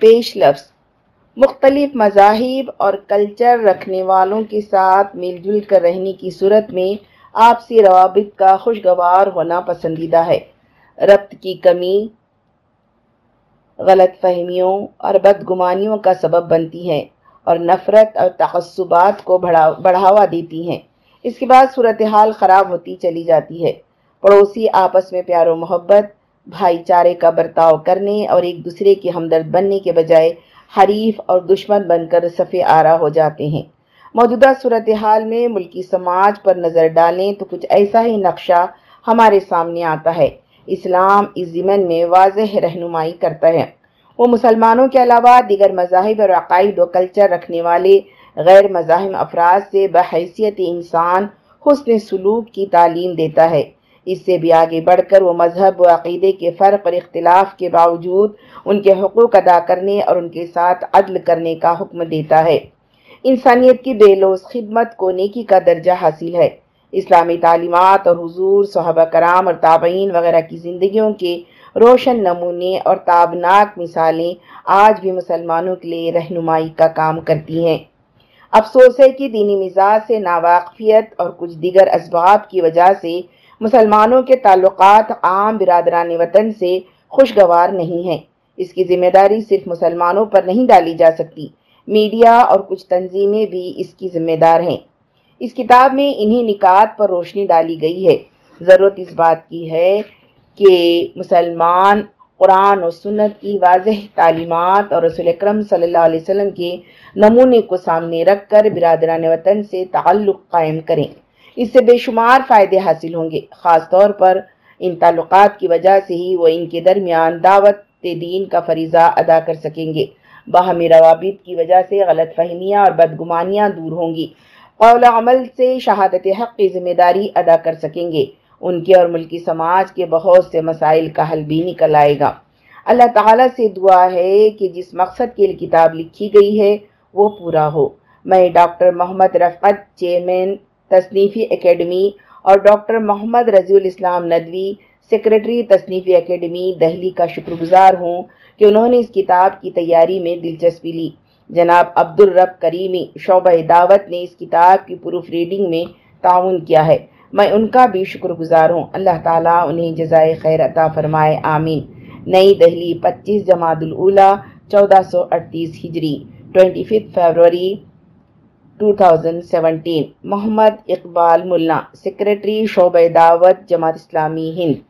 پیش لفظ، مختلف مذاہب اور کلچر رکھنے والوں کے ساتھ مل جل کر رہنے کی صورت میں آپسی روابط کا خوشگوار ہونا پسندیدہ ہے۔ ربط کی کمی، غلط فہمیوں اور بدگمانیوں کا سبب بنتی ہیں اور نفرت اور تعصبات کو بڑھاوا دیتی ہیں۔ اس کے بعد صورتحال خراب ہوتی چلی جاتی ہے۔ پڑوسی آپس میں پیار و محبت بھائی چارے کا برتاؤ کرنے اور ایک دوسرے کی ہمدرد بننے کے بجائے حریف اور دشمن بن کر صفے آرا ہو جاتے ہیں۔ موجودہ صورتحال میں ملکی سماج پر نظر ڈالیں تو کچھ ایسا ہی نقشہ ہمارے سامنے آتا ہے۔ اسلام اس ضمن میں واضح رہنمائی کرتا ہے۔ وہ مسلمانوں کے علاوہ دیگر مذاہب اور عقائد و کلچر رکھنے والے غیر مذاہب افراد سے بحیثیت انسان حسن سلوک کی تعلیم دیتا ہے۔ اس سے بھی آگے بڑھ کر وہ مذہب و عقیدے کے فرق اور اختلاف کے باوجود ان کے حقوق ادا کرنے اور ان کے ساتھ عدل کرنے کا حکم دیتا ہے۔ انسانیت کی بے لوز خدمت کو نیکی کا درجہ حاصل ہے۔ اسلامی تعلیمات اور حضور، صحابہ کرام اور تابعین وغیرہ کی زندگیوں کے روشن نمونے اور تابناک مثالیں آج بھی مسلمانوں کے لیے رہنمائی کا کام کرتی ہیں۔ افسوس ہے کہ دینی مزاج سے ناواقفیت اور کچھ دیگر اسباب کی وجہ سے مسلمانوں کے تعلقات عام برادران وطن سے خوشگوار نہیں ہیں۔ اس کی ذمہ داری صرف مسلمانوں پر نہیں ڈالی جا سکتی، میڈیا اور کچھ تنظیمیں بھی اس کی ذمہ دار ہیں۔ اس کتاب میں انہی نکات پر روشنی ڈالی گئی ہے۔ ضرورت اس بات کی ہے کہ مسلمان قرآن و سنت کی واضح تعلیمات اور رسول اکرم صلی اللہ علیہ وسلم کے نمونے کو سامنے رکھ کر برادران وطن سے تعلق قائم کریں۔ اس سے بے شمار فائدے حاصل ہوں گے۔ خاص طور پر ان تعلقات کی وجہ سے ہی وہ ان کے درمیان دعوت دین کا فریضہ ادا کر سکیں گے۔ باہمی روابط کی وجہ سے غلط فہمیاں اور بدگمانیاں دور ہوں گی۔ قول عمل سے شہادت حق کی ذمہ داری ادا کر سکیں گے۔ ان کے اور ملکی سماج کے بہت سے مسائل کا حل بھی نکل آئے گا۔ اللہ تعالیٰ سے دعا ہے کہ جس مقصد کے لیے کتاب لکھی گئی ہے وہ پورا ہو۔ میں doctor Muhammad Rifat, chairman Tasneefi academy اور doctor Muhammad Razi ul Islam Nadvi, secretary Tasneefi academy Delhi کا شکر گزار ہوں کہ انہوں نے اس کتاب کی تیاری میں دلچسپی لی۔ جناب عبد الرب کریمی شعبہ دعوت نے اس کتاب کی پروف ریڈنگ میں تعاون کیا ہے۔ میں ان کا بھی شکر گزار ہوں۔ اللہ تعالیٰ انہیں جزائے خیر عطا فرمائے۔ آمین۔ نئی دہلی، پچیس جماعت الاولا چودہ سو اڑتیس ہجری، twenty fifth February 2017 Muhammad Iqbal Mulla secretary شعبہ دعوت جماعت اسلامی ہند۔